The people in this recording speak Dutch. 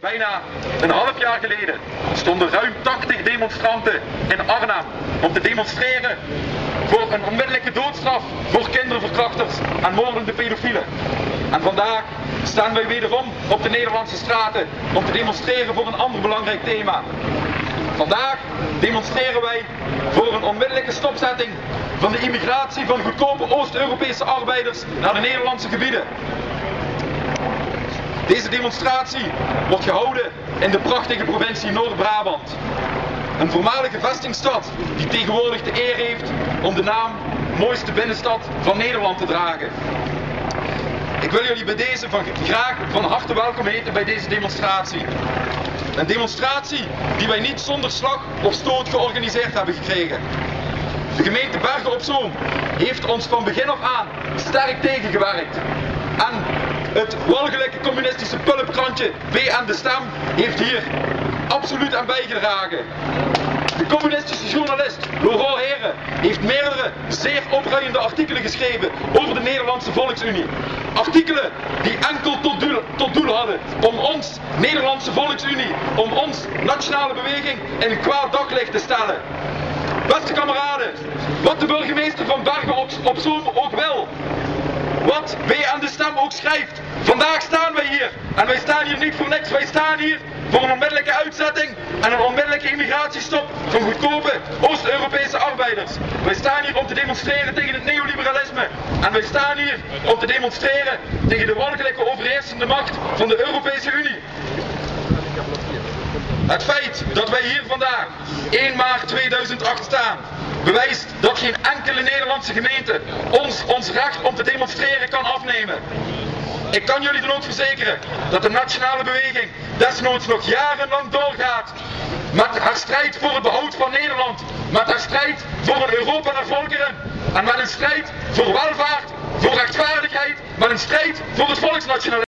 Bijna een half jaar geleden stonden ruim 80 demonstranten in Arnhem om te demonstreren voor een onmiddellijke doodstraf voor kinderverkrachters en moordende pedofielen. En vandaag staan wij wederom op de Nederlandse straten om te demonstreren voor een ander belangrijk thema. Vandaag demonstreren wij voor een onmiddellijke stopzetting van de immigratie van goedkope Oost-Europese arbeiders naar de Nederlandse gebieden. Deze demonstratie wordt gehouden in de prachtige provincie Noord-Brabant. Een voormalige vestingstad die tegenwoordig de eer heeft om de naam mooiste binnenstad van Nederland te dragen. Ik wil jullie bij deze van, graag van harte welkom heten bij deze demonstratie. Een demonstratie die wij niet zonder slag of stoot georganiseerd hebben gekregen. De gemeente Bergen op Zoom heeft ons van begin af aan sterk tegengewerkt. En het walgelijke communistische pulpkrantje BN De Stem heeft hier absoluut aan bijgedragen. De communistische journalist Laurent Heren heeft meerdere zeer opruiende artikelen geschreven over de Nederlandse Volksunie. Artikelen die enkel tot doel, tot doel hadden om ons, Nederlandse Volksunie, om ons nationale beweging in een kwaad daglicht te stellen. Beste kameraden, wat de burgemeester van Bergen op, op Zoom ook wil, wat BN De Stem ook schrijft, vandaag staan wij hier en wij staan hier niet voor niks, wij staan hier voor een onmiddellijke uitzetting en een onmiddellijke immigratiestop van goedkope Oost-Europese arbeiders. Wij staan hier om te demonstreren tegen het neoliberalisme en wij staan hier om te demonstreren tegen de walgelijke overheersende macht van de Europese Unie. Het feit dat wij hier vandaag 1 maart 2008 staan, bewijst dat geen enkele Nederlandse gemeente ons ons recht om te demonstreren kan afnemen. Ik kan jullie dan ook verzekeren dat de nationale beweging desnoods nog jarenlang doorgaat met haar strijd voor het behoud van Nederland, met haar strijd voor een Europa der volkeren en met een strijd voor welvaart, voor rechtvaardigheid, met een strijd voor het volksnationalisme.